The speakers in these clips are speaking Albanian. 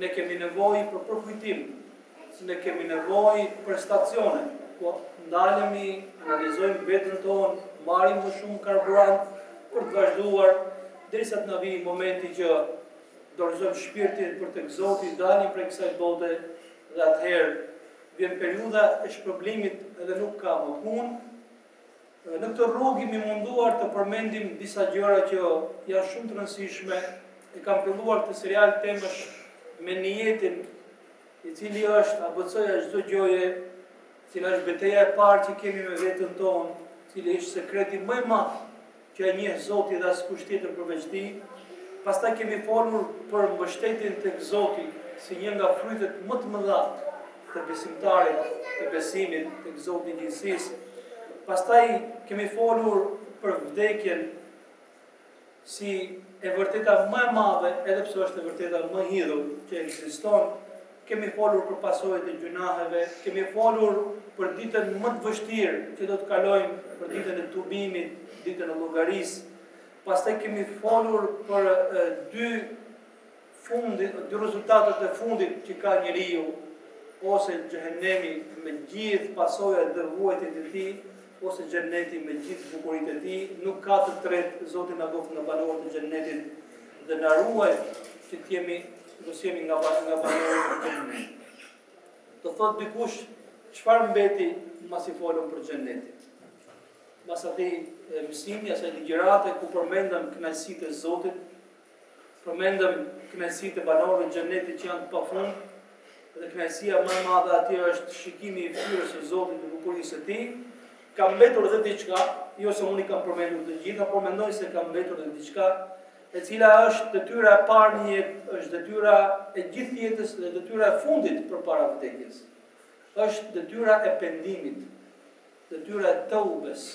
Ne kemi nevojë për përkujtim, ne kemi nevojë për stacione, ku ndalemi, analizojmë veten tonë, marrim më shumë karburant për të vazhduar derisa të na vijë momenti që dorëzojmë shpirtin për tek Zoti, dalim prej kësaj bote dhe atëherë vjen periudha e shpërblimit dhe nuk ka më punë. Në këtë rrugë jemi munduar të përmendim disa gjëra që janë shumë të rëndësishme. E kam filluar këtë serial temësh me nijetin i cili është ABC-ja e çdo gjëje, cila është beteja e parë që kemi me veten tonë, cili është sekreti më i madh që e njeh Zoti dhe askush tjetër përveç tij, pastaj kemi folur për mbështetjen tek Zoti si një nga frytet më të mëdha të besimtarit të besimit tek Zoti i gjithësisë. Pastaj kemi folur për vdekjen si e vërteta më e madhe, edhe pse është e vërteta më e hidhur që ekziston, Kemi folur për pasojat e gjynaheve, kemi folur për ditën më të vështirë që do të kalojmë, për ditën e tubimit, ditën e llogarisë. Pastaj kemi folur për dy fundi, dy rezultatet e fundit që ka njeriu, ose xhehenemi me gjithë pasojat dhe vuajtjet e tij, ose xheneti me gjithë bukuritë e tij, nuk ka të tretë Zoti na bëftë nga banorët e xhenetit. dhe na ruaj që të jemi nga banorët. Do thotë dikush çfarë mbeti masi folëm për xhenetin, mas atij mësimi, asaj ligjërate ku përmendëm knaqësitë e Zotit përmendëm knaqësitë e banorëve të xhenetit që janë të pafund dhe knaqësia më e madhe atje është shikimi i ftyrës së Zotit, i bukurisë së tij Ka mbetur dhe diçka, jo se unë i kam përmendur të gjitha, por mendoj se ka mbetur dhe diçka, e cila është detyra e parë në jetë, është detyra e gjithë jetës dhe detyra e fundit përpara vdekjes. Është detyra e pendimit, detyra e teubes.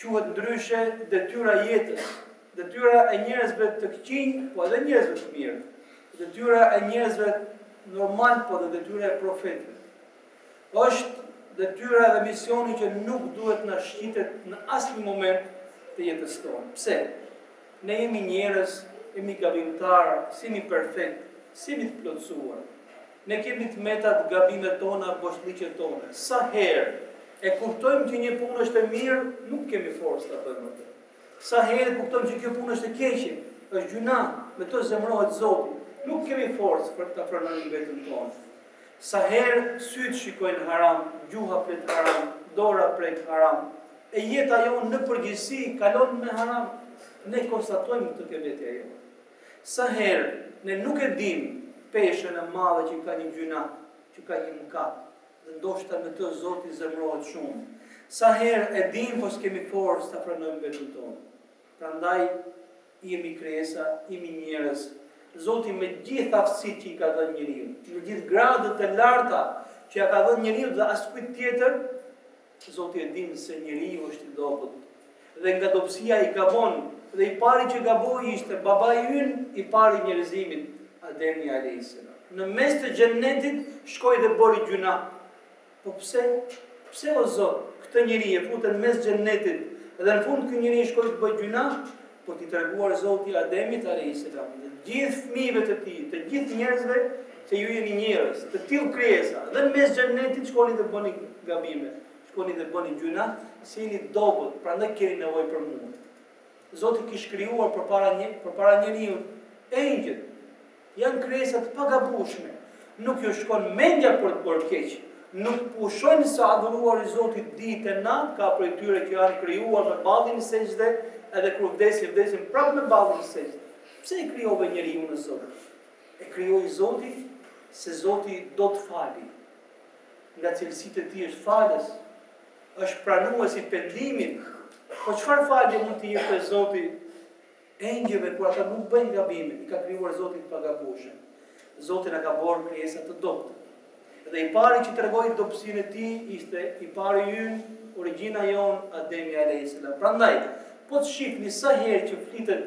Quhet ndryshe detyra e jetës, detyra e njerëzve të këqinj, po edhe njerëzve të mirë, detyra e njerëzve normal, po edhe detyra e profetëve. Është detyra dhe misioni që nuk duhet na shqitet në asnjë moment të jetës tonë. Pse? Ne jemi njerëz, jemi gabimtarë, s'jemi perfekt, s'jemi të plotësuar. Ne kemi të metat gabimet tona, boshllëqet tona. Sa herë e kuptojmë që një punë është e mirë, nuk kemi forcë ta bëjmë atë. Sa herë e kuptojmë që kjo punë është e keqe, është gjynah, me të zemrohet Zoti, nuk kemi forcë për ta frenojmë veten tonë. Sa herë sytë shikojnë haram, gjuha flet haram, dora prek haram, e jeta jonë në përgjithësi kalon me haram, ne konstatojmë këtë ke vetja jonë. Sa herë ne nuk e dimë peshën e madhe që ka një gjynah, që ka një mëkat, dhe ndoshta me të Zoti zemërohet shumë. Sa herë e dimë po s'kemi forcë ta frenojmë veten tonë. Prandaj Jemi krijesa, jemi njerëz. Zoti me gjithë aftësitë që i ka dhënë njeriut, me gjithë gradët e larta që ia ka dhënë njeriut dhe askujt tjetër, Zoti e din se njeriu është i dobët dhe nga dobësia ai gabon dhe i pari që gaboi ishte babai ynë i parë i njerëzimit, Ademi alejhi selam. Në mes të xhennetit shkoi dhe bëri gjynah. Po pse? Pse o Zot, këtë njeri e fute në mes xhennetit dhe në fund ky njeri shkoi të bëjë gjynah? Për t'i treguar Zoti Ademit alejhi selam dhe të gjithë fëmijëve të tij, të gjithë njerëzve që ju jeni njerëz, të tillë krijesa, dhe në mes xhennetit shkoni dhe bëni gabime, shkoni dhe bëni gjynah, se jeni të dobët, prandaj keni nevojë për mua. Zoti kish krijuar përpara njeriut engjëjt. Janë krijesa të pagabueshme, nuk ju shkon mendja për të bërë keq, nuk pushojnë së adhuruari Zotin ditë e natë, ka prej tyre që janë krijuar me ballin në sexhde, edhe kur vdesin, vdesin prapë me ballin në sexhde. Pse e krijove njeriun o Zot? E krijoi Zoti se Zoti do të fali. Nga cilësitë e tij është falës, është pranues i pendimit. Po çfarë falje mund të jepte Zoti Engjëjve kur ata nuk bëjnë gabime, i ka krijuar Zoti të pagabueshëm. Zoti na ka bërë krijesa të dobëta. Dhe i pari që tregoi dobësinë e tij ishte i pari ynë, origjina jonë, Ademi alejhi selam. Prandaj, po të shihni sa herë që flitet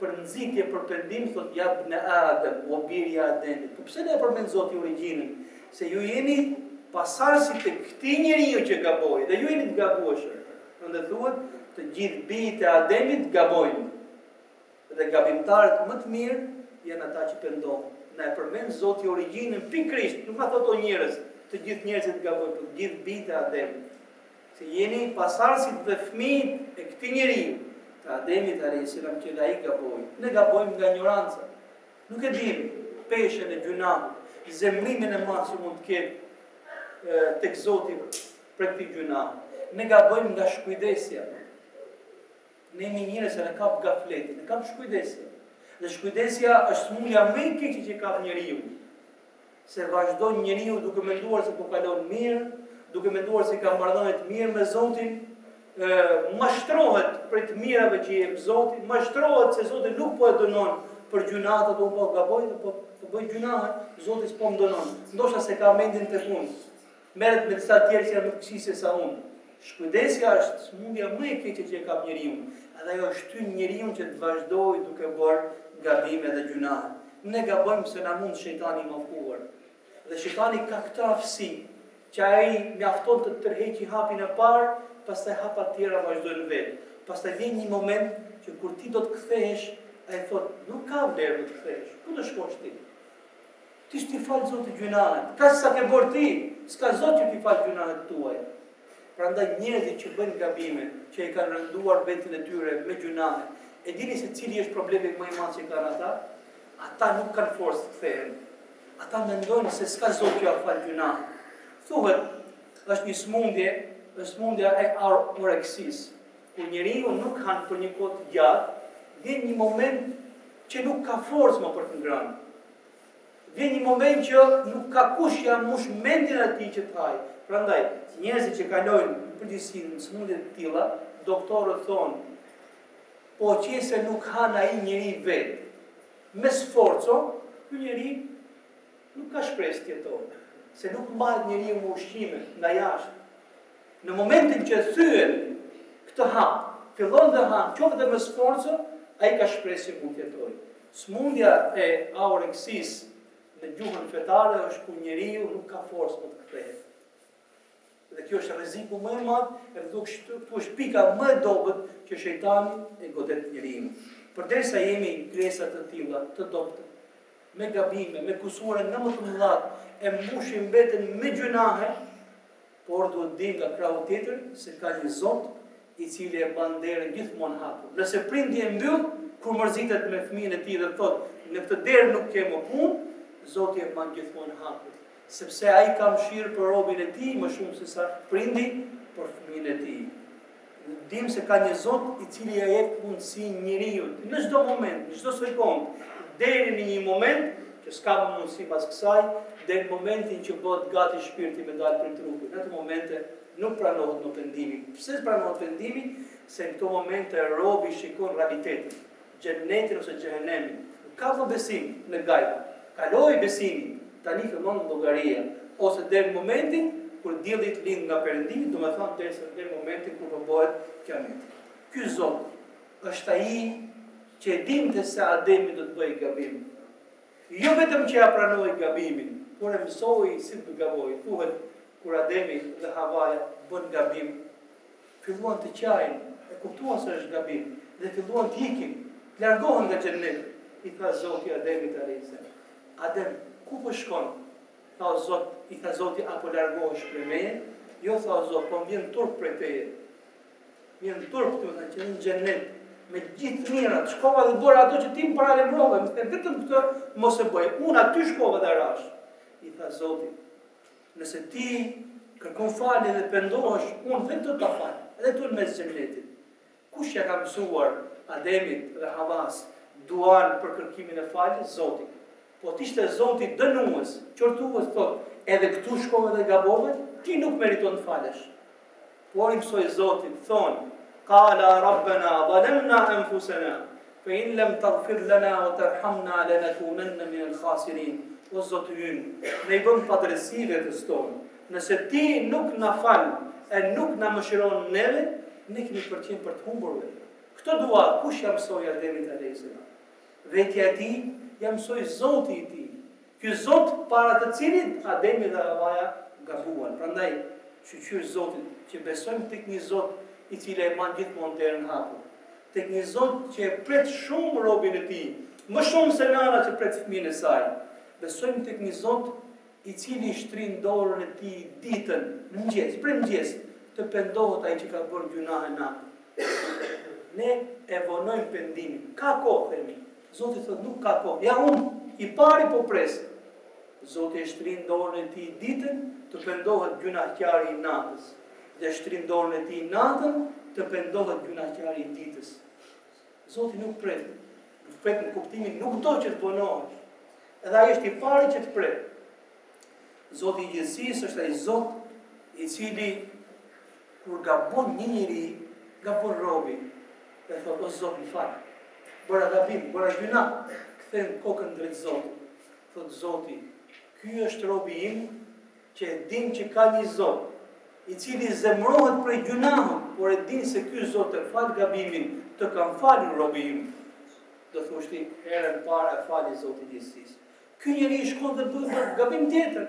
për nxitje, për pendim, thotë ja ibne Adem, o bir i Ademit. Po pse na e përmend Zoti origjinën? Se ju jeni pasardhësit e këtij njeriu që gaboi dhe ju jeni të gabueshëm. Ndaj dhe thuhet, të gjithë bijtë e Ademit gabojnë, dhe gabimtarët më të mirë janë ata që pendohen. Na e përmend Zoti origjinën pikërisht, nuk na thotë o njerëz, të gjithë njerëzit gabojnë, por të gjithë bijtë e Ademit, se jeni pasardhësit dhe fëmijët e këtij njeriu, të Ademit alejhi selam që edhe ai gaboi. Ne gabojmë nga injoranca. Nuk e dimë peshën e gjynahut, zemrimin e madh që mund të ketë tek Zoti për këtë gjynah. Ne gabojmë nga shkujdesja. Ne jemi njerëz që na kap gafleti, na kap shkujdesja. Dhe shkujdesja është smundja më e keqe që ka njeriu. Se vazhdon njeriu duke menduar se po kalon mirë, duke menduar se ka marrëdhënie të mirë me Zotin, ë mashtrohet prej të mirave që i jep Zoti, mashtrohet se Zoti nuk po e dënon për gjynahet. Apo po gaboj, po bëj gjynahe, Zoti s'po më dënon. Ndoshta se ka mendin tjetërkund. Merret me disa të tjerë që janë më të këqij se sa unë. Shkujdesja është sëmundja më e keqe që e kap njeriun, edhe ajo e shtyn njeriun që të vazhdojë duke bërë gabime dhe gjunahe. Ne gabojmë se na mund shejtani i mallkuar. Dhe shejtani ka këtë aftësi, që ai mjafton të të tërheqi hapin e parë, pastaj hapat tjera vazhdojnë vetë. Pastaj vjen një moment që kur ti do të kthehesh, i thotë, nuk ka vlerë të kthehesh, ku do shkosh ti? Ti s't'i fal Zoti gjynahet. Kaq sa ke bërë ti, s'ka Zot që t'i fal gjynahet e tua. Prandaj njerëzit që bëjnë gabime, që e kanë rënduar veten e tyre me gjynahe, e dini se cili është problemi më i madh që kanë ata? Ata nuk kanë forcë të kthehen. Ata mendojnë se s'ka Zot që ia fal gjynahet. Thuhet, është një smundje, është smundja e anoreksisë. Kur njeriu nuk han për një kohë të gjatë, vjen një moment që nuk ka forcë më për të ngrënë. Vjen një moment që nuk ka kush ia mbush mendjen atij që të hajë. Prandaj, njerëzit që kalojnë në përgjithësi në sëmundje të tilla, doktorët thonë, po qe se nuk han ai njeri vetë, me sforco, ky njeri nuk ka shpresë të jetojë, se nuk mbahet njeriu me ushqime nga jashtë. Në momentin që thyen këtë hap, fillon dhe han, qoftë dhe me sforco, ai ka shpresë që mund të jetojë. Sëmundja e anoreksisë në gjuhën fetare është kur njeriu nuk ka forcë më të kthehet. Dhe ky është rreziku më i madh, edhe këtu është pika më e dobët që shejtani e godet njeriun. Përderisa jemi krijesa të tilla, të dobëta, me gabime, me kusure nga më të mëdhatë, e mbushim veten me gjynahe, Por duhet të dimë nga krahu tjetër se ka një Zot i cili e mban derën gjithmonë hapur. Nëse prindi e mbyll, kur mërzitet me fëmijën e tij dhe thotë, në këtë derë nuk ke më punë, Zoti e mban gjithmonë hapur, sepse ai ka mëshirë për robin e tij më shumë se sa prindi për fëmijën e tij. Ne dimë se ka një Zot i cili ia jep mundësinë njeriut në çdo moment, në çdo sekond, deri në një moment që s'ka më mundësi pas kësaj, deri në momentin që bëhet gati shpirti me dalë prej trupit. Në ato momente nuk pranohet më pendimi. Pse s'pranohet pendimi? Se në këto momente robi shikon realitetin. xhennetin ose xhehenemin. Nuk ka më besim në gajb. Kaloi besimi, tani fillon llogaria, ose deri në momentin kur dielli të lind nga perëndimi, domethënë deri në deri në momentin kur do bëhet kiameti. Ky Zot është Ai që e dinte se Ademi do të bëjë gabim. Jo vetëm që ia pranoi gabimin, por e mësoi si të gabojë. Thuhet, kur Ademi dhe Havaja bënë gabim, Filluan të qajnë, e kuptuan se është gabim dhe filluan të ikin, të largohen nga xhenneti. I tha Zoti Ademit alejhi selam, Adem, ku po shkon? Tha o Zot, i tha Zoti, a po largohesh prej meje? Jo tha o Zot, po më vjen turp prej teje. Më vjen turp këtu në xhennet me gjithë mirat, shkova dhe bëra ato që ti më paralajmërove, më the vetëm këtë mos e bëj. Unë aty shkova dhe rash. I tha Zoti, Nëse ti kërkon falje dhe pendohesh, unë vetë do ta fal, edhe tu në mes xhennetit. Kush ia ka mësuar Ademit dhe Havas duan për kërkimin e faljes? Zoti. Po të ishte Zoti dënues, qortues thotë, edhe këtu shkove dhe gabove, ti nuk meriton të falesh. Por i mësoi Zoti, thonë, Kala Rabbena, dhalemna enfusena, ve in lem tegfir lena, ve terhamna, lenekunenne minel hasirin, o Zoti ynë, ne i bëmë padrejtësi vetes tonë, nëse ti nuk na fal, e nuk na mëshiron neve, ne kemi për të qenë prej të humburve. Këtë dua, kush ia mësoi Ademit alejhi selam? Vetja e tij, ia mësoi Zoti i tij, Ky Zot para të cilit Ademi dhe Havaja gabuan. Prandaj, shyqyr Zotit, që besojmë tek një Zot i cili e mban gjithmonë derën hapur, tek një Zot që e pret shumë robin e tij, më shumë se nëna që pret fëmijën e saj, besojmë tek një Zot i cili shtrin dorën e tij ditën, në mëngjes, prej mëngjes, të pendohet ai që ka bërë gjynahe natën. Ne e vonojmë pendimin. Ka kohë, themi. Zoti thotë nuk ka kohë. Ja unë i pari po pres. Zoti e shtrin dorën e tij ditën të pendohet gjynahqari i natës dhe shtrin dorën e tij natën të pendohet gjynahqari i ditës. Zoti nuk pret. Nuk pret në kuptimin nuk do që të vonohesh. Edhe ai është i pari që të pret. Zoti i gjithësisë është ai Zot i cili Kur gabon një njeri, gabon robi dhe thotë, O Zot, më fal. Bëra gabim, bëra gjynah. Kthen kokën drejt Zotit. Thotë Zoti, Ky është robi im që e din që ka një Zot, i cili zemrohet prej gjynahut, por e din se ky Zot e fal gabimin, të kam falur robi im. Do thoshit, herën e parë e fali Zoti i gjithësisë. Ky njeri shkon dhe bën një gabim tjetër,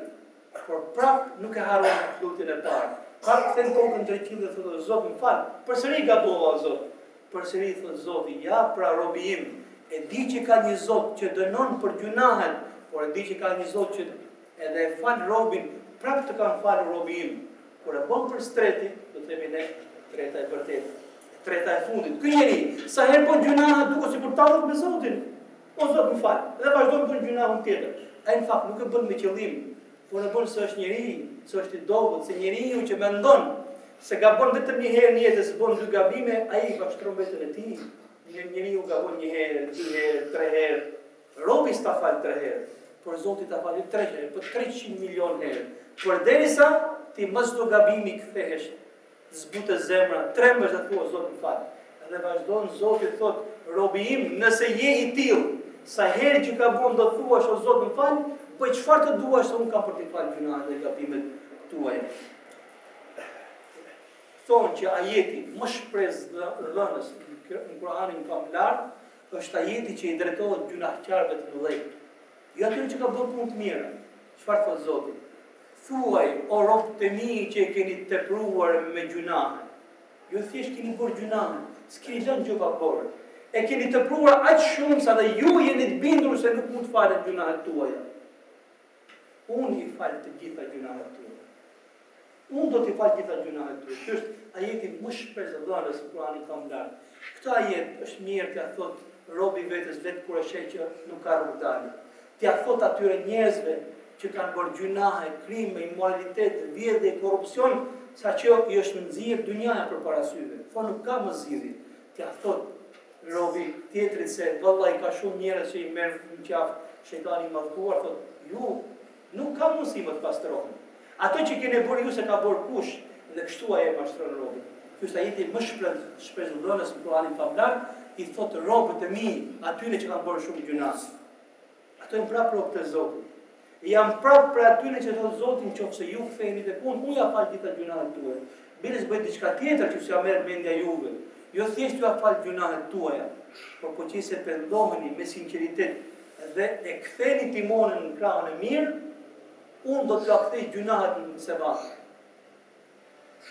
por prapë nuk e harron lutjen e parë. Prapë kthen kokën drejt qiellit dhe thotë o Zot më fal, përsëri gabova o Zot. Përsëri thotë Zoti, ja pra robi im, e di që ka një Zot që dënon për gjynahet, por e di që ka një Zot që edhe e fal robin, prapë të kam falur robi im. Kur e bën për së treti, do të themi ne, treta e vërteta, treta e fundit. Ky njeri sa herë bën gjynahe duket sikur tallet me Zotin. O Zot më fal, dhe vazhdon bën gjynahin tjetër. Ai në fakt nuk e bën me qëllim, por e bën se është njeri, se është i dobët, se njeriu që mendon se gabon vetëm një herë në jetë e s'bën dy gabime, ai e mashtron veten e tij. Njeriu gabon një herë, dy herë, tre herë. Robi s'ta fal tre herë, por Zoti ta fal jo tre herë, por 300 milion herë. Por derisa ti mbas çdo gabimi kthehesh Zbutet zemra, trembesh dhe thua o Zot më fal. Dhe vazhdon Zoti thotë, robi im, nëse je i tillë, sa herë që gabon do thuash o Zot më fal, bëj çfarë të duash se unë kam për t'i falë gjynahet dhe gabimet tuaja. Thonë që ajeti më shpresëdhënës në Kur'anin famëlartë, është ajeti që i drejtohet gjynahqarëve të mëdhenj. Jo atyre që kanë bërë punë të mira. Çfarë thotë Zoti? Thuaj, o robtë e mi që e keni tepruar me gjynahe. Jo thjesht keni bërë gjynahe, s'keni lënë gjë pa bërë. E keni tepruar aq shumë sa dhe ju jeni të bindur se nuk mund të falen gjynahet tuaja. Unë i fal të gjitha gjynahet tuaja. Unë do t'i fal gjitha gjynahet tuaja. Ky është ajeti më shpresëdhënës në Kur'anin famëlartë. Këtë ajet është mirë t'ia thotë robi vetes vetë kur e sheh që nuk ka rrugëdalje. t'ia thotë atyre njerëzve që kanë bërë gjynahe, krime, imoralitet dhe vjedhje e korrupsion sa që i është nxirë dynjaja përpara syve, thonë nuk ka më zgjidhje, t'ia thotë robi tjetrit se vallai ka shumë njerëz që i merr në qafë shejtani i mallkuar, thotë ju nuk ka mundësi më të pastroheni. Ato që keni bërë ju s'i ka bërë kush dhe kështu ai e mashtron robin. Ky është ajeti më shpres, shpresëdhënës në Kur'anin famëlartë, i thotë robtë e mi, atyre që kanë bërë shumë gjynahe. Ata janë prapë robtë e Zotit. E jam prapë pranë atyre u thotë Zoti në qoftë se ju ktheheni tek unë, unë jua fal gjitha gjynahet tuaja. Biles bëj diçka tjetër që s'jua merr mendja juve. Jo thjesht jua fal gjynahet tuaja, por po qe se pendoheni me sinqeritet dhe e ktheni timonin në krahun e mirë, unë do t'jua kthej gjynahet në se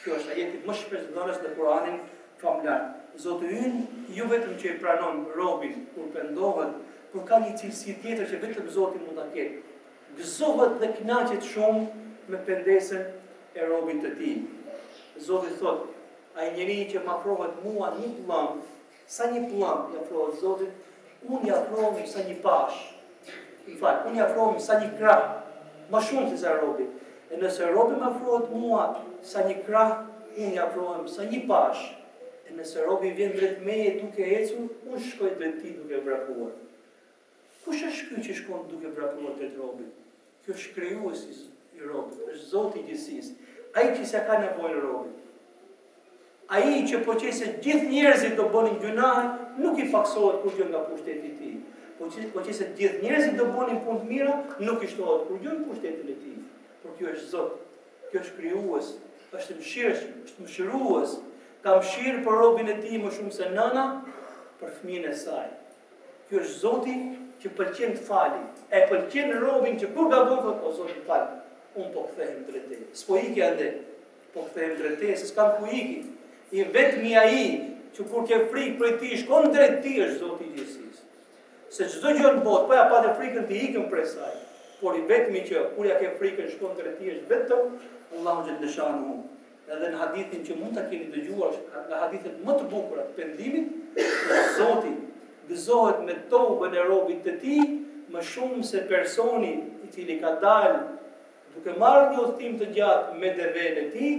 Ky është ajeti më shpresëdhënës në Kur'anin famëlartë. Zoti ynë, jo vetëm që e pranon robin kur pendohet, por ka një cilësi tjetër që vetëm Zoti mund ta ketë. Gëzohet dhe kënaqet shumë me pendesën e robit të tij. Zoti thotë, Ai njeri që m'afrohet mua një pëllëmbë, Sa nji pëllëmbë i afrohet Zotit, unë i afrohem sa nji pash, më fal, unë i afrohem sa nji krah, më shumë se sa robi, e nëse robi më afrohet mua sa nji krah, unë i afrohem sa nji pash, e nëse robi vjen drejt meje duke ecur, unë shkoj drejt tij duke vrapuar. Kush është ky që shkon duke vrapuar drejt robit? Ky është krijuesi i robit, është Zoti i gjithësisë, ai që s'ia ka nevojën robit. Ai që po qe se gjithë njerëzit do bënin gjynahe, nuk i paksohet kurgjë nga pushteti i tij. Po qe po qe se gjithë njerëzit do bënin punë të mira, nuk i shtohet kurgjë në pushtetin e tij. Por ky është Zot, ky është krijues, është mëshirshëm, është mëshirues. Ka mëshirë për robin e tij më shumë se nëna për fëmijën e saj. Ky është Zoti që pëlqen të fali, e pëlqen robin që kur gabon thotë o Zot më fal, unë po kthehem drejt teje. S'po iki ande. Po kthehem drejt teje, se s'kam ku iki. I vetmi ai që kur ke frikë prej tij shkon drejt tij është Zoti i gjithësisë. Se çdo gjë në botë, po ja pate frikën ti ikën prej saj. Por i vetmi që kur ja ke frikën shkon drejt tij është vetëm Allahu xhalleshanu. Edhe në hadithin që mund ta keni dëgjuar është nga hadithet më të bukura të pendimit, Zoti gëzohet me tobën e robit të tij më shumë se personi i cili ka dalë duke marrë një udhëtim të gjatë me devenë e tij,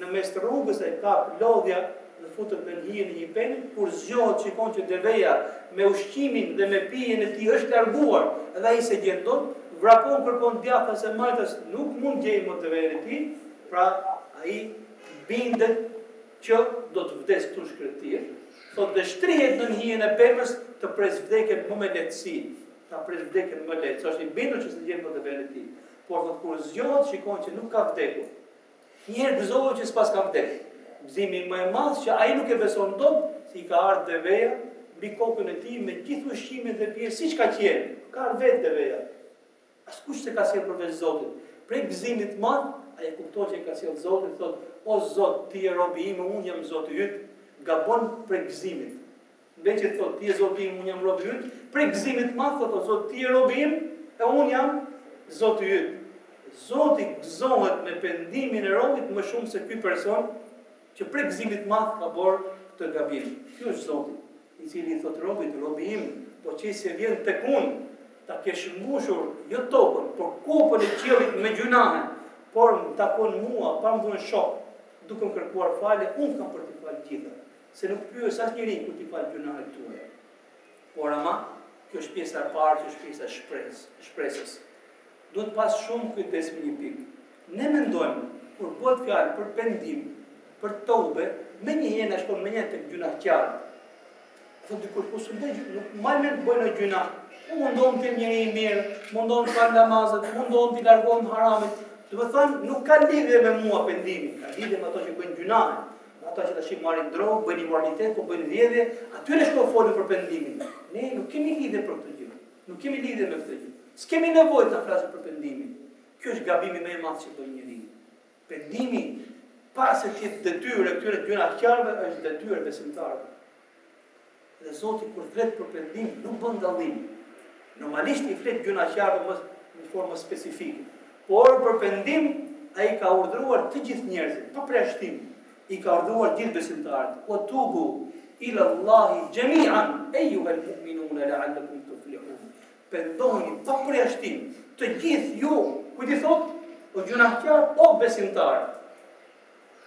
në mes të rrugës e kap lodhja dhe futet nën hije në një pemë, kur zgjohet shikon që deveja me ushqimin dhe me pijen e tij është larguar dhe ai s'e gjen dot, vrapon kërkon djathtas e majtas nuk mund gjejë më devenë e tij, Pra, ai bindet që do të vdesë këtu në shkretir, thotë dhe shtrihet nën hijen e pemës të presë vdekjen më me lehtësi, ta presë vdekjen më lehtë, është i bindur që s'e gjen më devenë e tij. Por thotë kur zgjohet shikon që nuk ka vdekur. Një herë gëzohet që s'paska vdekur. Gëzimi më i madh që ai nuk e beson dot se i ka ardhur deveja mbi kokën e tij me gjithë ushqimin dhe pijet siç ka qenë. Ka ardhur vetë deveja. Askush s'e ka sjell përveç Zotit. Prej gëzimit të madh, ai e kupton që e ka sjell Zoti dhe thotë, O Zot, ti je robi im e unë jam Zoti yt. Gabon prej gëzimit. Në vend të thotë, ti je Zoti im, unë jam robi yt. Prej gëzimit të madh thotë, O Zot, ti je robi im e unë jam Zoti yt. Zoti gëzohet me pendimin e robit më shumë se ky person që prej gëzimit të madh ka bërë këtë gabim. Ky është Zoti. I cili i thotë robit, robi im, po qe se vjen tek unë, ta kesh mbushur, jo tokën, por kupën e qiellit me gjynahe, por më takon mua, pa më vënë shok, duke më kërkuar falje, unë kam për t'i falë gjitha, se nuk pyes asnjeri kur t'i fal gjynahet tuaja. Por ama, kjo është pjesa e parë që është pjesa e shpresës. Duhet pas shumë kujdes me një pikë. Ne mendojmë kur bëhet fjalë për pendim, për toube, menjëherë na shkon menja tek gjynahqarët. E thotë dikush, po unë s'bëj gjynah, nuk maj mend të bëj një gjynah. Po mundohem të jem njeri i mirë, mundohem të fal namazet, mundohem të largohem haramit. Do me thënë, nuk ka lidhje me mua pendimi, ka lidhje me ato që bëjnë gjynahe. Ata që tash marrin drogë, bëjnë imoralitet, po bëjnë vjedhje, atyre shko folu për pendimin. Ne nuk kemi lidhje për këtë gjë. Nuk kemi lidhje me këtë gjë. S'kemi nevojë të flasim për pendimin. Kjo është gabimi më i madh që bën njeriu. Pendimi para se të jetë detyrë e këtyre gjynahqarëve është detyrë e besimtarëve. Dhe Zoti kur flet për pendim nuk bën dallim. Normalisht i flet gjynahqarëve më në formë specifike. Por për pendim ai ka urdhëruar të gjithë njerëzit pa përjashtim. I ka urdhëruar gjithë besimtarët, "Ue tubu ila Allahi jami'an eyyuha al-mu'minuna la'allakum tuflihun." Pendohuni pa përjashtim, të gjithë ju, kujt i thot, o gjunahqarë? O besimtarë.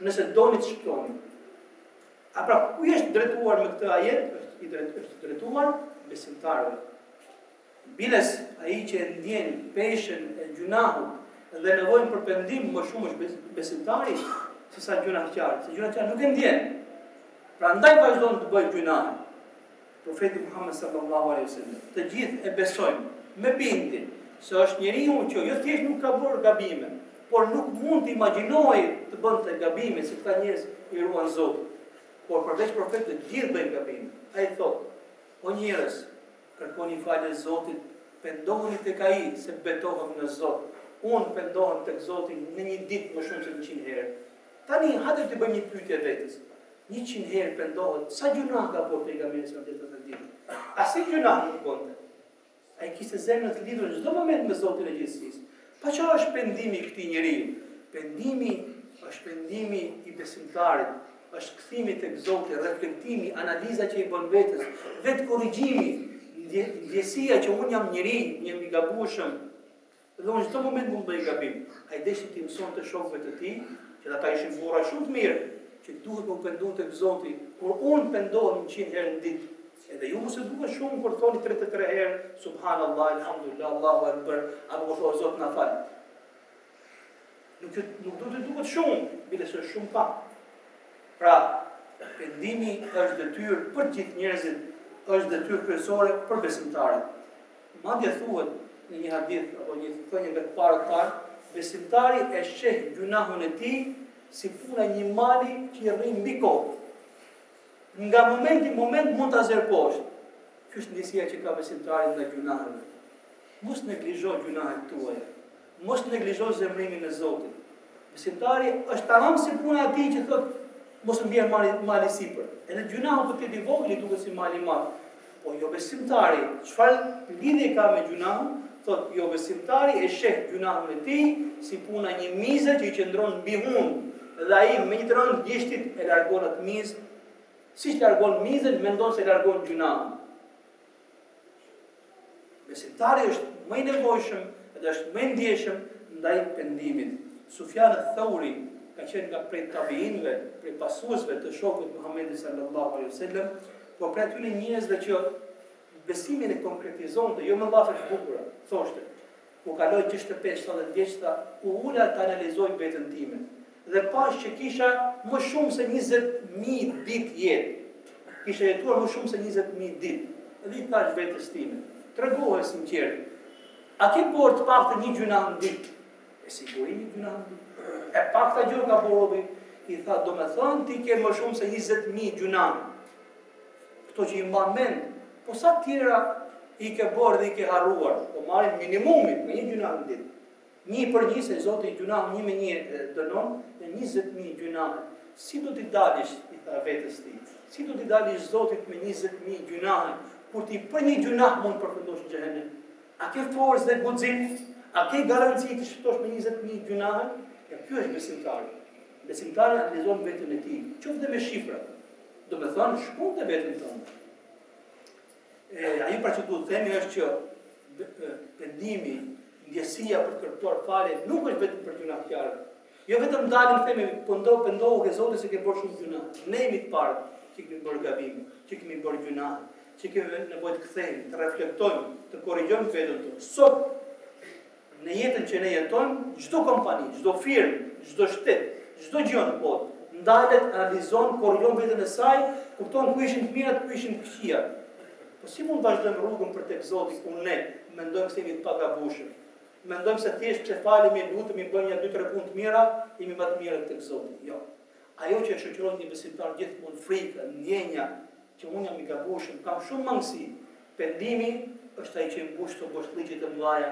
Nëse doni të shpëtoni. A pra kujt i është drejtuar me këtë ajet? Është i drejtuar, është drejtuar besimtarëve. Biles ai që e ndjen peshën e gjynahut dhe nevojën për pendim më shumë është besimtari se sa gjynahqari, se gjynahqari nuk e ndjen. Prandaj vazhdon të bëjë gjynahe. Profeti Muhammed sallallahu alaihi wasallam, të gjithë e besojnë me bindje se është njeriu që jo thjesht nuk ka bërë gabime, por nuk mund të imagjinohej të bënte gabime se këta njerëz i ruan Zoti. Por përveç profetëve të gjithë bëjnë gabime. Ai thotë: "O njerëz, Kërkoni falje Zotit, pendohuni tek Ai, se betohem në Zot. Unë pendohem tek Zoti në një ditë më shumë se njëqind herë. Tani hajde t'i bëjmë një pyetje vetes. Njëqind herë pendohet, sa gjunah ka bërë pejgamberi ditë për ditë? Asnjë gjunah nuk bënte. Ai kishte zemrën të lidhur çdo moment me Zotin e gjithësisë. Po ça është pendimi i këtij njeriu? Pendimi është pendimi i besimtarit, është kthimi tek Zoti, reflektimi, analiza që i bën vetes, vetëkorrigjimi, ndjesia që un jam njeri, un jam i gabueshëm. Dhe unë çdo moment mund të bëj gabim. Ai deshi t'i mësonte shokëve të tij, që ata ishin burra shumë të mirë, që duhet me u pendu tek Zoti, kur un pendohem 100 herë në ditë Edhe ju mos ju duket shumë kur thoni 33 herë subhanallah elhamdulillah Allahu ekber, apo kur thoni Zot na fal. Nuk nuk do të duket shumë, biles është shumë pak. Pra, pendimi është detyrë për gjithë njerëzit, është detyrë kryesore për besimtarët. Madje thuhet në një hadith apo një thënie nga të parët tanë, besimtari e sheh gjunahun e tij si puna e një mali që rrin mbi kokë. Nga momenti moment mund ta zer poshtë. Kjo është ndjesia që ka besimtari ndaj gjynaheve. Mos neglizho gjynahet tuaja. Mos neglizho zemrimin e Zotit. Besimtari është tamam si puna e atij që thotë mos më bjerë mali, mali sipër. Edhe gjynahu të jetë i vogël i duket si mali i madh. Po jobesimtari çfar lidhje ka me gjynahun? Thotë jobesimtari e sheh gjynahun e tij si puna një mize që i qëndron mbi hundë dhe ai me një të rënë gishtit e largon atë mizë siç largon mizën mendon se largon gjynahun. Besimtari është më i nevojshëm dhe është më i ndjeshëm ndaj pendimit. Sufjan al-Thauri ka qenë nga prej tabiinëve, prej pasuesve të shokëve t'Muhammedit sallallahu alaihi wasallam, Po prej atyre njerëzve që besimin e konkretizonte, jo me llafe të bukura, thoshte, kur kaloi gjashtë pesëdhjetë vjeç, tha, u ula të analizoj veten time, dhe pashë që kisha më shumë se 20.000 ditë jetë, kisha jetuar më shumë se 20.000 dit, dhe i thashë vetes time, tregohu e sinqertë, a ke bo të paktën një gjynah në ditë, E si s'bëre një gjynah? E pakta gjo ka bo robi, i tha, domethënë ti ke më shumë se njëzet mijë gjynah, këto që i mban mend, po sa tjera i ke bërë dhe i ke harruar, po marrim minimumin, me një gjynah në ditë, një për një, se Zoti gjynahun një me një e dënon, e njëzet mijë gjynah, si do t'i dalish, i tha vetes ti, si do t'i dalish zotit me njëzet mijë gjynah, kur ti për një gjynah mund përfundosh në xhehenem, A ke forcë dhe guxim? A ke garanci të shpëtosh me njëzet mijë gjynahe? E ky është besimtari. Besimtari analizon veten e tij, qoftë dhe me shifra. Domethënë, shkunde veten tënde. E, ajo pra që duhet të themi është që pendimi, ndjesia për të kërkuar falje, nuk është vetëm për gjynahqarë, Jo vetëm dalin themi po do pendohu te Zoti se ke bërë shumë gjynahe. Ne jemi të parët që kemi bërë gabime, që kemi bërë gjynahe, që kemi nevojë të kthehemi, të reflektojmë, të korrigjojmë veten tonë. Sot në jetën që ne jetojmë, çdo kompani, çdo firmë, çdo shtet, çdo gjë në botë ndalet, analizon, korrigjon veten e saj, kupton ku ishin të mirat, ku ishin të këqijat. Po si mund të vazhdojmë rrugën për tek Zoti kur ne mendojmë se jemi të pagabushëm? Mendojmë se thjesht pse falemi, lutemi, bëjmë nja dy tre punë të mira, jemi më të mirët tek Zoti. Jo. Ajo që e shoqëron një besimtar gjithmonë frika, ndjenja që unë jam i gabueshëm, kam shumë mangësi. Pendimi është ai që i mbush ato boshllëqet e mëdha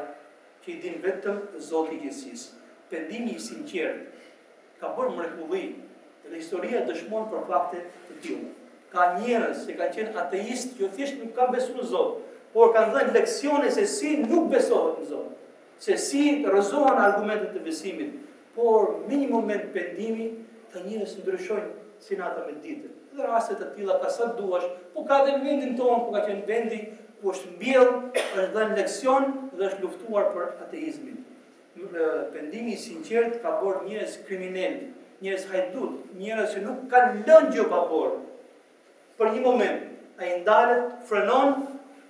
që i din vetëm Zoti i gjithësisë. Pendimi i sinqertë Ka bërë mrekulli dhe historia dëshmon për fakte të tilla. Ka njerëz që kanë qenë ateistë, jo thjesht nuk kanë besuar në Zot, por kanë dhënë leksione se si nuk besohet në Zot, se si rrëzohen argumentet e besimit, por me një moment pendimi, këta njerëz ndryshojnë si nata me ditën. Dhe raste të tilla ka sa duash, po ka dhe në vendin tonë, ku ka qenë vendi ku është mbjell, është dhënë leksion dhe është luftuar për ateizmin. Pendimi i sinqertë ka bërë njerëz kriminel, njerëz hajdut, njerëz që nuk kanë lënë gjë pa bërë. Për një moment, ai ndalet, frenon,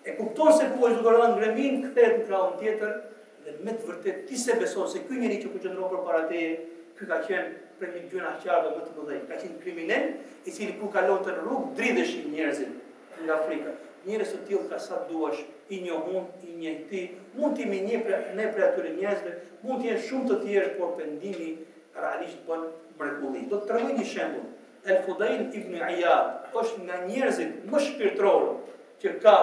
e kupton se ku po shkon në greminë, kthehet në krahun tjetër dhe me të vërtetë ti s'e beson se ky njeri që po qëndron përpara teje, ky ka qenë prej gjynahqarëve më të mëdhenj. Ka qenë kriminel, i cili kur kalonte në rrugë dridheshin njerëzit nga frika. Njerëz të tillë ka sa duash, i njoh unë, i njeh ti, mund të jemi një prej, ne prej atyre njerëzve, mund të jenë shumë të tjerë, por pendimi realisht bën mrekulli. Do të tregoj një shembull. El Fudail ibn Iyad është nga njerëzit më shpirtërorë që ka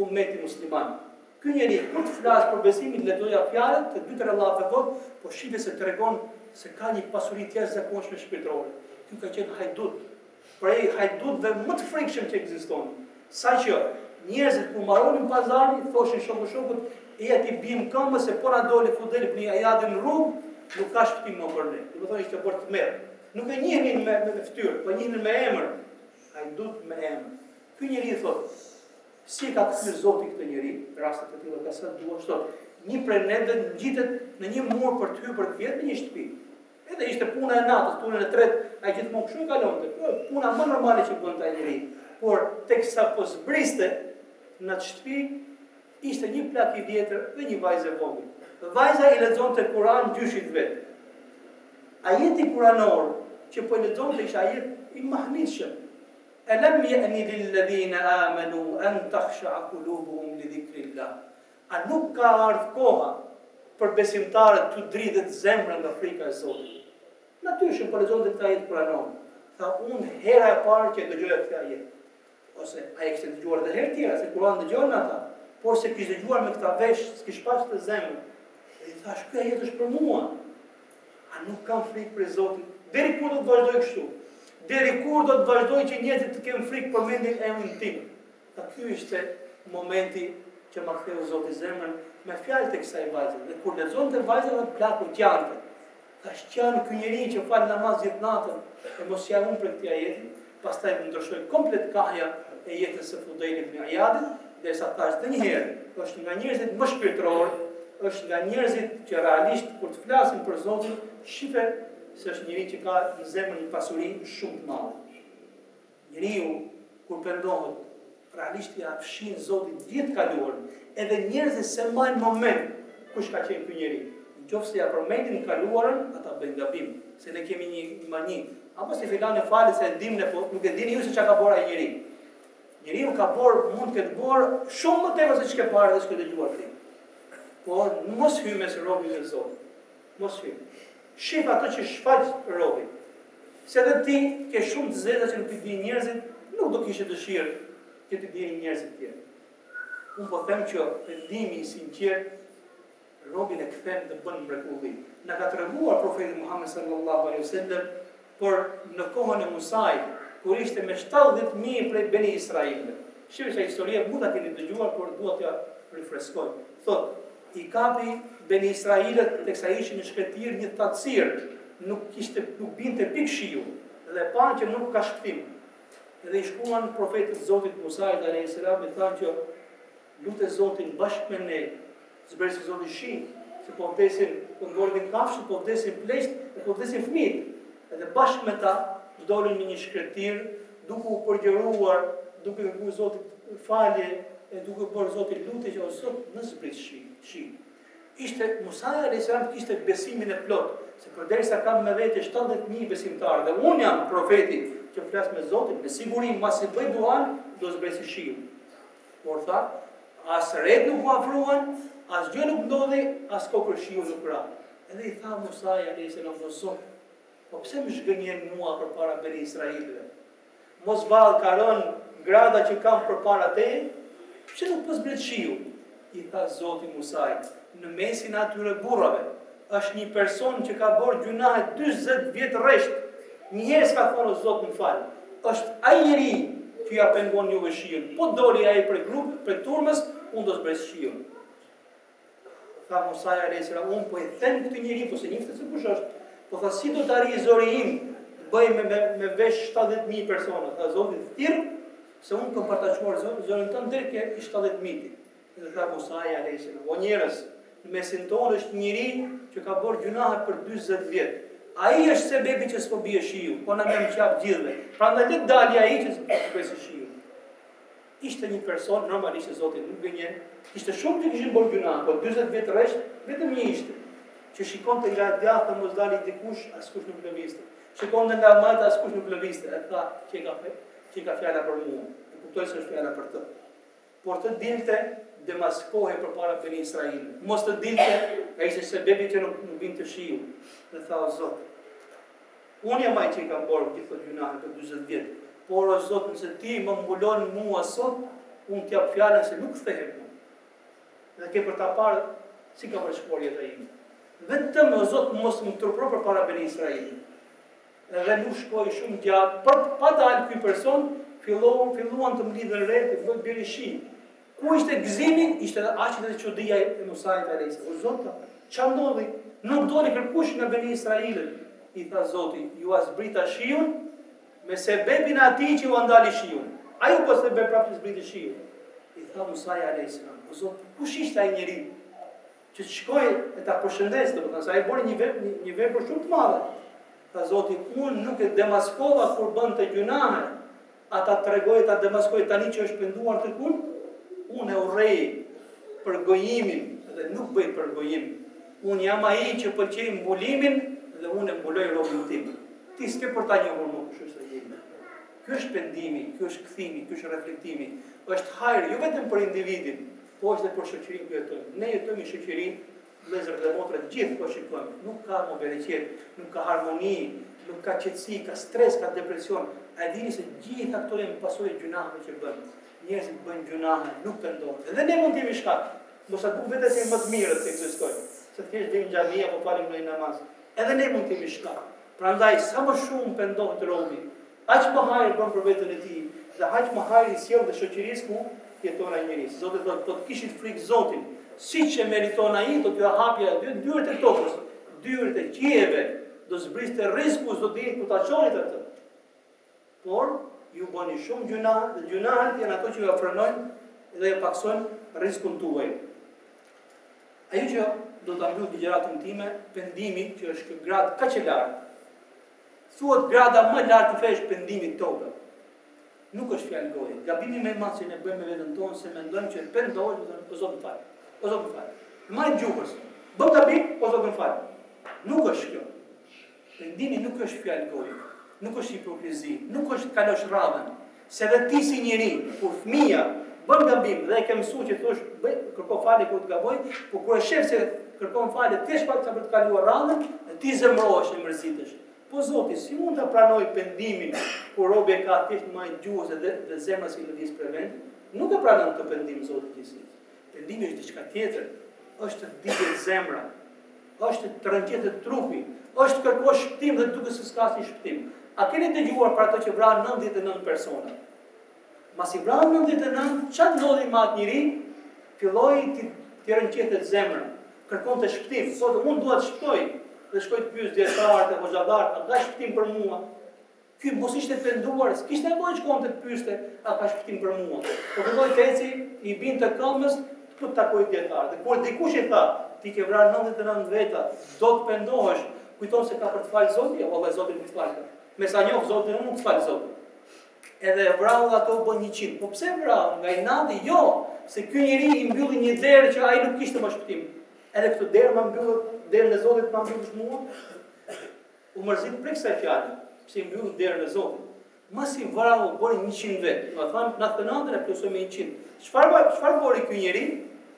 ummeti musliman. Ky njeri kur të flas për besimin lexoja fjalët, dy tre llafe thotë, po shifet se tregon se ka një pasuri të jashtëzakonshme shpirtërore. Ky ka qenë hajdut, prej hajdutëve më të frikshëm që ekzistonin, saqë njerëzit kur mbaronin pazarin, thoshin shoku-shokut, eja t'i bim këmbë se po na doli Fudail ibn Iyadi në rrugë, nuk ka shpëtim më për ne. Domethënë ishte bërë tmerr. Nuk e njihnin me fytyrë, po njihnin me emër. Hajdut me emër. Ky njeri thotë, si e ka kthyer Zoti këtë njeri, raste të tilla ka sa duash thotë, një prej netëve ngjitet në një mur për të hyrë për të vjedhë në një shtëpi. Edhe ishte puna e natës, puna e tretë, ai gjithmonë kështu e kalonte. Kjo është puna më normale që bënte ai njeri. Por teksa po zbriste në shtëpi, ishte një plak i vjetër dhe një vajzë e vogël. Vajza i lexonte Kur'an gjyshit vet. Ajeti kuranor që po i lexonte ishte ajet i mahnitshëm. Alam ya'ni lil ladina amanu an takhsha qulubuhum li dhikrillah. A nuk ka ardhë koha për besimtarët t'ju dridhet zemra nga frika e Zotit? Natyrshëm, kur lexonte këtë ajet kuranor, tha unë hera e parë që e dëgjoja këtë ajet. Ose a e kishte dëgjuar edhe herë tjera, se kur'an dëgjonin ata, por s'e kishte dëgjuar me këta vesh, s'kish pas këtë zemër. Dhe i thash, ky ajet është për mua. A nuk kam frikë prej Zotit? Deri kur do të vazhdoj kështu? Deri kur do të vazhdoj që njerëzit të kenë frikë ta përmendin emrin tim? Tha ky ishte momenti që ma ktheu Zoti zemrën me fjalët e kësaj vajze, dhe kur lexonte vajza dhe plaku qante. Thash qan ky njeri që fal namaz ditën natën e mos ja humb prej këtij ajeti, pastaj ndryshoi komplet kahja e jetës së Fudejl ibn Ijadit, derisa thash dhe një herë, është nga njerëzit më shpirtëror, është nga njerëzit që realisht kur të flasin për Zotin shifet se është njeri që ka në zemër një pasuri shumë të madhe. Njeriu kur pendohet, realisht ia fshin Zoti të gjithë të kaluarën, edhe njerëzit s'e mbajnë më mend kush ka qenë ky njeri. Në qoftë se ia përmendin të kaluarën, ata bëjnë gabim, se ne kemi një mani, a po se filani falet se e dimë ne, po nuk e dini ju se çka ka bërë ai njeri. Njeriu ka bërë, mund të ketë bërë shumë më tepër se ç'ke parë dhe ç'ke dëgjuar ti. Por mos hy mes robëve të Zotit. Mos hyn. Shif ato që shfaq robi. Se dhe ti ke shumë të zeza që nuk i dinë njerëzit, nuk do kishe dëshirë që t'i dinë njerëzit tjerë. Unë po them që pendimi i sinqert robin e kthen dhe bën mrekulli. Na ka treguar profeti Muhammed sallallahu alaihi wasallam Por në kohën e Musait, kur ishte me shtatëdhjetë mijë prej Beni Israilëve. Shif kësaj historie, mund ta keni dëgjuar, por dua t'ja rifreskoj. Thotë, i kapi Beni Israilët teksa ishin në shkretir një thatësir, nuk kishte nuk binte pik shiu dhe panë që nuk ka shpëtim. Dhe i shkuan profetit Zotit Musait alayhis salam i thanë që Lute Zotin bashkë me ne, të zbresi Zoti shi, se po vdesin, po ngordhin kafshët, po vdesin pleqtë dhe po vdesin fëmijët. Edhe bashkë me ta, dolën në një shkretir, duke u përgjëruar, duke i bërë Zotit falje, e duke i bërë Zotit lutje që o Zot na zbrit shi. Shi. Ishte Musa alayhis salam kishte besimin e plot, se përderisa kam me vete 70000 besimtarë dhe un jam profeti që flas me Zotin, me siguri masi bëj duan, do zbresi shiu. Por tha, as retë nuk u afruan, as gjë nuk ndodhi, as kokërr shiu nuk ra. Edhe i tha Musai, alayhis salam, o Zot, po pse më zhgënjen mua përpara Beni Israilëve? Mos vallë ka ron grada që kam përpara teje, pse nuk po zbret shiu? I tha Zoti Musait, në mesin e atyre burrave, Është një person që ka bërë gjunahe dyzet vjet rresht, njëherë s'ka thonë o Zot më fal. Është ai njeri që ja pengon juve shiun. Po doli ai prej grup, prej turmës, unë do zbres shiun. Tha Musa alayhis salam, unë po i them këtij njeri, po se njeftë se kush është. Po tha si do të arrijë zoni im, t'bëj me, me, me vesh 70.000 persona. Tha Zoti, thirr, se unë kam për ta çuar zonin tënd deri ke i 70.000. Dhe tha Musai alejhi selam, o njerëz, në mesin tonë është njeri që ka bërë gjynahe për dyzet vjet. Ai është sebebi që s'po bie shiu, po na merr qafë gjithëve. Prandaj le të dalë ai që s'po bie shiu. Ishte një person normalisht që Zoti nuk gënjen, ishte shumë të kishin bërë gjynahe, po 40 vjet rresht vetëm një ishte që shikonte nga e djathta mos dali dikush, askush nuk lëviste. Shikonte nga e majta, askush nuk lëviste. E tha, qeka, qeka fjala për mua. E kuptoi se është fjala për të. Por të dilte demaskohej përpara Beni Israilit. Mos të dilte, ai ishte sebebi që nuk, nuk binte shiu. Dhe tha o Zot, unë jam ai që i kam bërë këto gjynahe për 40 vjet. Por o Zot, nëse ti më mbulon mua sot, unë t'jap fjalën se nuk kthehem më. Dhe ke për ta parë, si ka për të shkuar jeta ime. Vetëm o Zot, mos më turpëro përpara Beni Israilit. Dhe nuk shkoi shumë gjatë, për pa dalë ky person, filluan, filluan të mblidhen retë dhe filloi të bjerë shi. Ku ishte gëzimi, ishte edhe aq edhe çudia e Musait alejhi selam. O Zot, ça ndodhi? Nuk doli kërkush nga Beni Israilët. I tha Zoti, jua zbrita shiun me sebebin e atij që jua ndala shiun. Ai u bë sebeb prapë zbriti shiu. I tha Musai alejhi selam. O Zot, kush ishte ai njeri? Që të shkoj e ta përshëndes, domethënë se ai bëri një vepër një, një vepër shumë të madhe. Tha Zoti, unë nuk e demaskova kur bënte gjynahe, a ta tregoj, ta demaskoj tani që është penduar? Kurrë, unë e urrej përgojimin dhe nuk bëj përgojim. Unë jam ai që pëlqej mbulimin dhe unë e mbuloj robin tim. Ti s'ke për ta njohur më kush është ai. Ky është pendimi, ky është kthimi, ky është reflektimi. Është hajër jo vetëm për individin, Po është dhe për shoqërinë ku jetojmë. Ne jetojmë në shoqëri vëllezër dhe motra të gjithë po shikojmë, nuk ka më bereqet, nuk ka harmoni, nuk ka qetësi, ka stres, ka depresion. A dini se gjithë këto janë pasojë e gjynaheve që bëjmë. Njerëzit bëjnë gjynahe, nuk pendohen. Edhe ne mund të jemi shkak. Mos na duket vetja se më të mirët që ekzistojmë. Se thjesht vemi në xhami apo falim një namaz. Edhe ne mund të jemi shkak. Prandaj sa më shumë pendohet robi, Aq më hajër bën për veten e tij dhe aq më hajër i sjell dhe shoqërisë ku jeton ai njeri. Zoti thotë, po të kishit frikë Zotin, siç e meriton ai, do t'ju hapja dy, dyert e tokës, dyert e qiejve, do zbriste rrizku, s'do dinit ku ta çonit atë. Por ju bëni shumë gjynahe dhe gjynahet janë ato që jua frenojnë dhe jua pakësojnë rrizkun tuaj. Ajo që do ta mbyll ligjëratën time, pendimi që është gradë kaq e lartë, Thuhet grada më e lartë e fesë është pendimi, tobe. Nuk është fjalë goje. Gabimi më i madh që ne bëjmë me veten tonë se mendojmë që pendohesh, do të thotë o Zot më fal. O Zot më fal. Me majë të gjuhës. Bëjmë gabim, o Zot më fal. Nuk është kjo. Pendimi nuk është fjalë goje. Nuk është hipokrizi, nuk është të kalosh radhën. Se dhe ti si njeri, kur fëmija bën gabim dhe e ke mësu që thosh bëj kërko falje kur të gaboj, po kur e shef se kërkon falje thjesht për të kaluar radhën, ti zemërohesh e mërzitesh. Po Zoti si mund ta pranojë pendimin kur robi e ka thjesht majë të gjuhës dhe dhe zemra s'i lëviz prej vendit? Nuk e pranon këtë pendim Zoti i gjithësisë. Pendimi është diçka tjetër, është të digjet zemra, është të rrënqethet trupi, është të kërkosh shpëtim dhe duket se s'ka asnjë shpëtim. A keni dëgjuar për ato që vranë 99 persona? Masi vranë 99, ça ndodhi me atë njeri, filloi t'i rrënqethet zemra, kërkonte shpëtim, thotë unë duhet të shpëtoj, dhe shkoi të pysë dijetarët e hoxhallarët, a ka shpëtim për mua? Ky mos ishte penduar, s'kishte nevojë të shkonte të pyeste a ka shpëtim për mua. Po filloi të eci, i binte këmbës, ku të takojë dijetarë. Dhe kur dikush i tha, ti ke vrarë 99 veta, do të pendohesh, kujton se ka për të falë Zoti, vallahi Zoti nuk të fal. Me sa e njoh Zotin nuk të fal Zoti. Edhe e vrau ato u bënë 100. Po pse vrau? Nga inati, jo, se ky njeri i mbylli një derë që ai nuk kishte më shpëtim. Edhe këtë derë më mbyll, derën e Zotit më mbyll mua. U mërzit prej kësaj fjale, pse i mbyllën derën e Zotit. Masi vrau bëri 100 vetë, domethënë 99-ën e plotësoi me 100. Çfarë çfarë bëri ky njeri?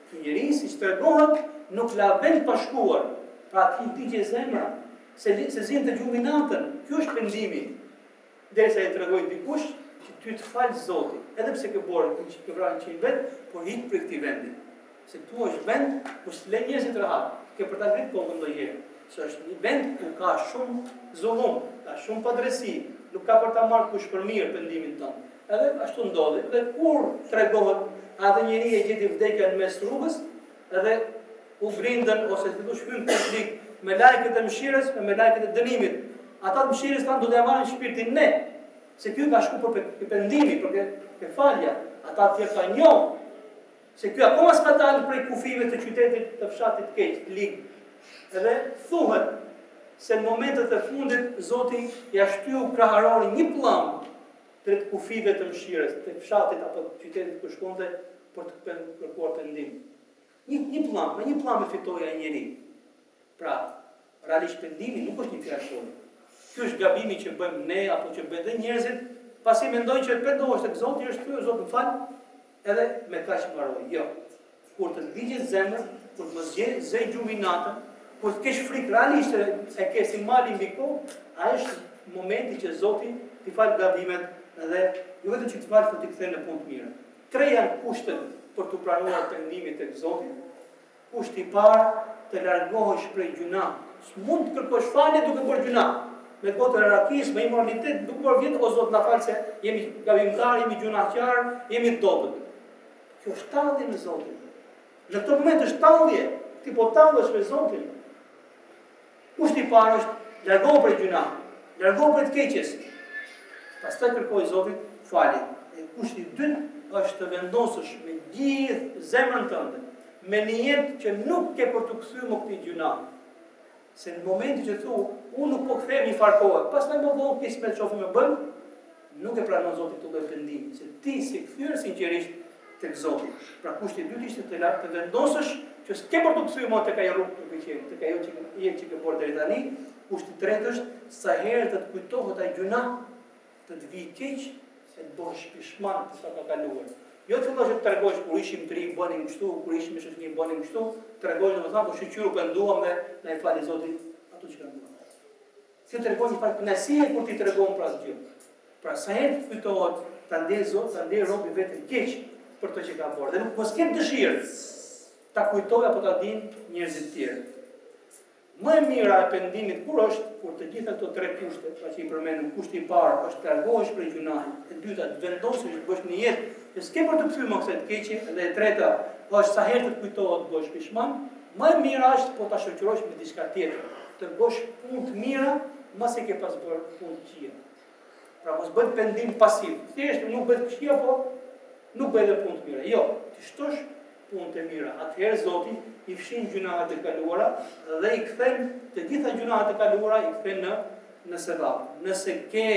Ky njeri siç tregohet nuk la vend pa shkuar. Pra atij i digjej zemra, se s'e zinte gjumi natën. Ky është pendimi. Derisa i tregoi dikush që ty të fal Zoti, edhe pse ke borë 100, ke vra 100 vetë, por ik prej këtij vendi. Se këtu është vend, ku s'i le njerëzit rahat, ke për ta ngritë kokën ndonjëherë. Se është një vend ku ka shumë zullum, ka shumë padrejtësi, nuk ka për ta marrë kush për mirë pendimin tënd. Edhe ashtu ndodhi, dhe kur tregohet, atë njeri e gjeti vdekja në mes rrugës, edhe u grindën ose sikur shkuan në konflikt melaiket e mëshirës e melaiket e dënimit. Ata të mëshirës thanë do ta marrim shpirtin ne. Se ky ka shku për ke pendimi, për ke falja. Ata të tjerët thanë jo. Se ky akoma s'ka dalë prej kufijve të qytetit të fshatit të keq, të lig. Edhe thuhet se në momentet e fundit Zoti ia shtyu kraharorin një pllam drejt kufijve të mëshirës, të fshatit apo të qytetit ku shkonte për të kërkuar pendim. Një një pllam, me një pllam e fitoi ai njeri. Pra, realisht pendimi nuk është një fjalë shum. Ky është gabimi që bëjmë ne apo që bëjnë dhe njerëzit, pasi mendojnë që të pendohesh tek Zoti është ky Zot më fal, edhe me kaq mbaroi. Jo. Kur të të digjet zemra, kur të mos të zë gjumi natën, kur të kesh frikë realisht e, e ke si mali mbi kokë, ai është momenti që Zoti t'i fal gabimet dhe jo vetëm që t'i fal, por t'i kthen në punë të mira. Tre janë kushtet për t'u pranuar pendimi tek Zoti, Kushti i parë, të largohesh prej gjynahit. S'mund të kërkosh falje duke bërë gjynah. Me gotën e rakisë, me imoralitet, duke vjedh, o Zot na fal se jemi gabimtarë, jemi gjynahqarë, jemi të dobët. Kjo është tallje me Zotin. Në këtë moment është tallje, ti po tallesh me Zotin. Kushti i parë është largohu prej gjynahit, largohu prej të keqes. Pastaj kërkoji Zotit falje. E kushti i dytë është të vendosësh me gjithë zemrën tënde, me nijet që nuk ke për t'u kthy më te ky gjynah. Se në momentin që thu, unë nuk po kthehem një farë kohe, pastaj më vonë kismet çfarë me bën, Nuk e pranon Zoti këtë lloj pendimi, se ti s'je kthyer sinqerisht tek Zoti. Pra kushti i dytë ishte të, të vendosësh që s'ke për t'u kthyer më tek ajo rrugë e keqe, tek ajo që ti e ke bërë deri tani. Kushti i tretë është sa herë të të kujtohet ai gjynah, të të vijë keq, se të bëhesh pishman për sa ka kaluar. Jo të fillosh të tregosh kur ishim të rinj bënim kështu, kur ishim me shoqëri bënim kështu, tregosh domethënë po shyqyr u penduam dhe na i fali Zoti ato që kemi bërë. T'i tregon me një farë kënaqësie kur ti tregon për ato gjëra. Pra sa herë të kujtohet, ta ndiejë Zoti, ta ndiejë robi veten keq për këtë që ka bërë. Dhe nuk mos ketë dëshirë ta kujtojë apo ta dinë njerëzit të tjerë. Më e mira e pendimit kur është kur të gjitha këto tre kushte, pra që i përmendëm, kushti i parë është të largohesh prej gjynahit, e dyta të vendosësh të bësh nijet që s'ke për t'u kthyer më kësaj të keqeje dhe e treta është sa herë të kujtohet të bëhesh pishman, Më e mira është po ta shoqërosh me diçka tjetër, të bësh punë të mira, mbasi ke pas bërë punë të këqija. Pra mos bëj pendim pasiv. Thjesht nuk bëj të këqija, po nuk bëj edhe punë të mira. Jo, t'i shtosh punë të mira. Atëherë Zoti i fshin gjynahet e kaluara dhe i kthen të gjitha gjynahet e kaluara i kthen në në sevap. Nëse ke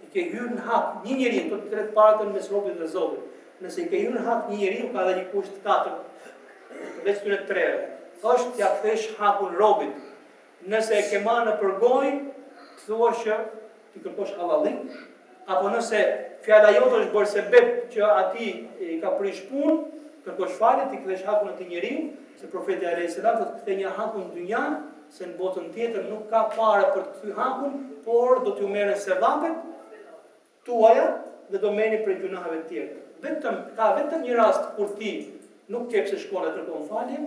i ke hyrë në hak një njeriu, këto të tre të parat janë mes robit dhe Zotit. Nëse i ke hyrë në hak një njeriu ka dhe një kusht të katërt, veç këtyre të treve. Është t'ia kthesh hakun robit. Nëse e ke marrë nëpër gojë, të thuash që t'i kërkosh hallallin, apo nëse fjala jote është bërë sebep që atij i ka prish punë, kërkosh falje, t'i kthesh hakun atij njeriu, se profeti alejhi selam thotë kthenia hakun në dynja, se në botën tjetër nuk ka pare për të kthy hakun, por do t'ju merren sevapet, tuaja dhe do merrni prej gjynaheve të tjerëve. Vetëm, ka vetëm një rast kur ti nuk ke pse shkon e kërkon falje,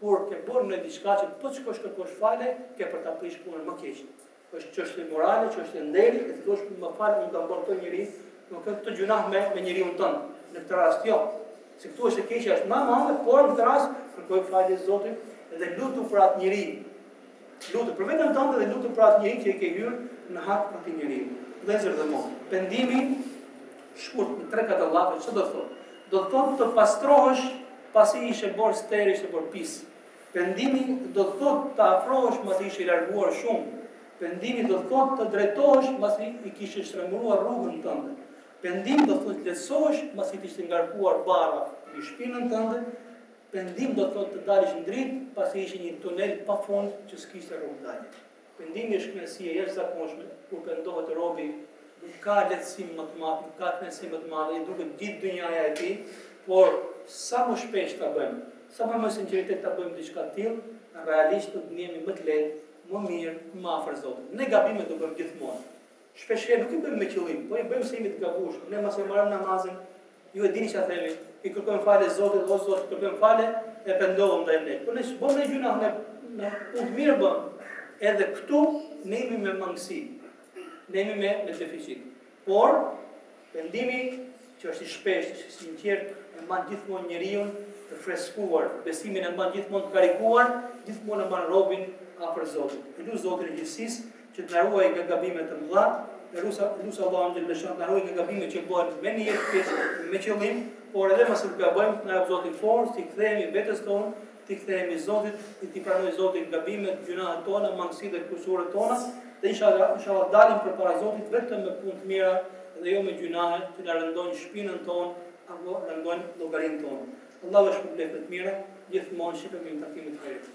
po ke bërë ndonjë diçka që po të shkosh kërkosh falje, ke për ta prishë punën më keq. Është çështje morale, çështje nderi, e të thosh më fal, unë kam bërë këtë njeri, unë kam këtë gjynah me me njeriun tënd. Në këtë rast jo. Se këtu është e keqja është më e madhe, por në këtë rast kërkoji falje Zotit dhe lutu për atë njeri, Lutu për veten tënde dhe lutu për atë njeri që i ke hyrë në hak atij njeri. Vëllezër dhe motra, pendimi shkurt në tre katër llafe ç'do të thotë? Do të thotë të pastrohesh pasi ishe bërë sterë, ishe bërë pis. Pendimi do të thotë të afrohesh pasi ishe larguar shumë. Pendimi do të thotë të drejtohesh pasi e kishe shtrembëruar rrugën tënde. Pendimi do të thotë të lehtësohesh pasi të ishte ngarkuar barra në shpinën tënde Pendim do të thotë të dalësh në dritë pasi ishe në një tunel pa fund që s'kishte rrugë dalje. Pendimi është kënaqësi e jashtëzakonshme, kur pendohet robi, nuk ka lehtësi më të madhe, nuk ka lehtësi më të madhe, i duket gjithë dynjaja e tij, por sa më shpesh ta bëjmë, sa më me sinqeritet ta bëjmë diçka të tillë, realisht do të ndihemi më të lehtë, më mirë, më afër Zotit. Ne gabime do bëjmë gjithmonë. Shpeshherë nuk i bëjmë me qëllim, po i bëjmë se jemi të gabueshëm. Ne mbasi mbarojmë namazin, ju e dini çfarë themi, i kërkojmë falje Zotit, o Zot, kërkojmë falje e pendohem ndaj teje. Po ne s'bëmë një gjynah, ne një punë të mirë bëmë. Edhe këtu ne jemi me mangësi. Ne jemi me me deficit. Por Pendimi, që është i shpeshtë, është i sinqertë, e mban gjithmonë njeriun të freskuar, besimin e mban gjithmonë të karikuar, gjithmonë e mban robin afër Zotit. E lus Zotin e gjithësisë që të na ruajë nga gabime të mëdha, e lusa lus Allahun xhelle shanuhu të na ruajë nga gabimet që bëhen me nijet, me qëllim, por edhe mbasi gabojmë, të na japë Zoti forcë, t'i kthehemi vetes tonë, T'i kthehemi Zotit, t'i pranojë Zoti gabimet, gjynahet tona, mangësitë dhe kusuret tona, dhe inshallah, inshallah dalim përpara Zotit vetëm me punë të mira dhe jo me gjynahe që na rëndojnë shpinën tonë apo rëndojnë llogarinë tonë. Allahu ju shpërbleftë me të mira, gjithmonë u pafshim në takim të hajrit.